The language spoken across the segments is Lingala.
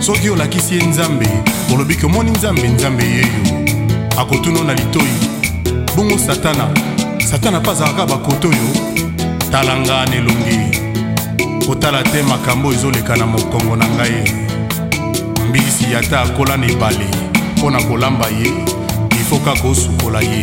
soki olakisi ye nzambe olobi ke omoni nzambe nzambe ye yo akotuno na litoi bongo satana satana mpe azalaka bakoto oyo tala nga na elongi kotala te makambo ezoleka na mokongo na ngai mbisi ata akola na ebale mpo na kolamba ye ifo kaka osukola ye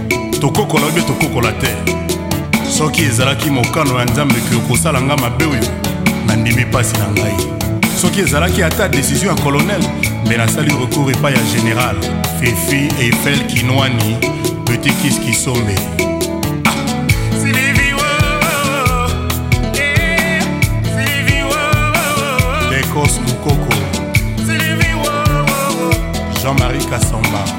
tokokola oyo mpe tokokola te soki ezalaki mokano ya nzambe ke okosala ngai mabe oyo nandimi mpasi na ngai soki ezalaki ata desizio ya kolonel mpe nasali recours epai ya general fifi eifel kinwani petit kis kisombe Kos Mukoko Jean-Marie Kassamba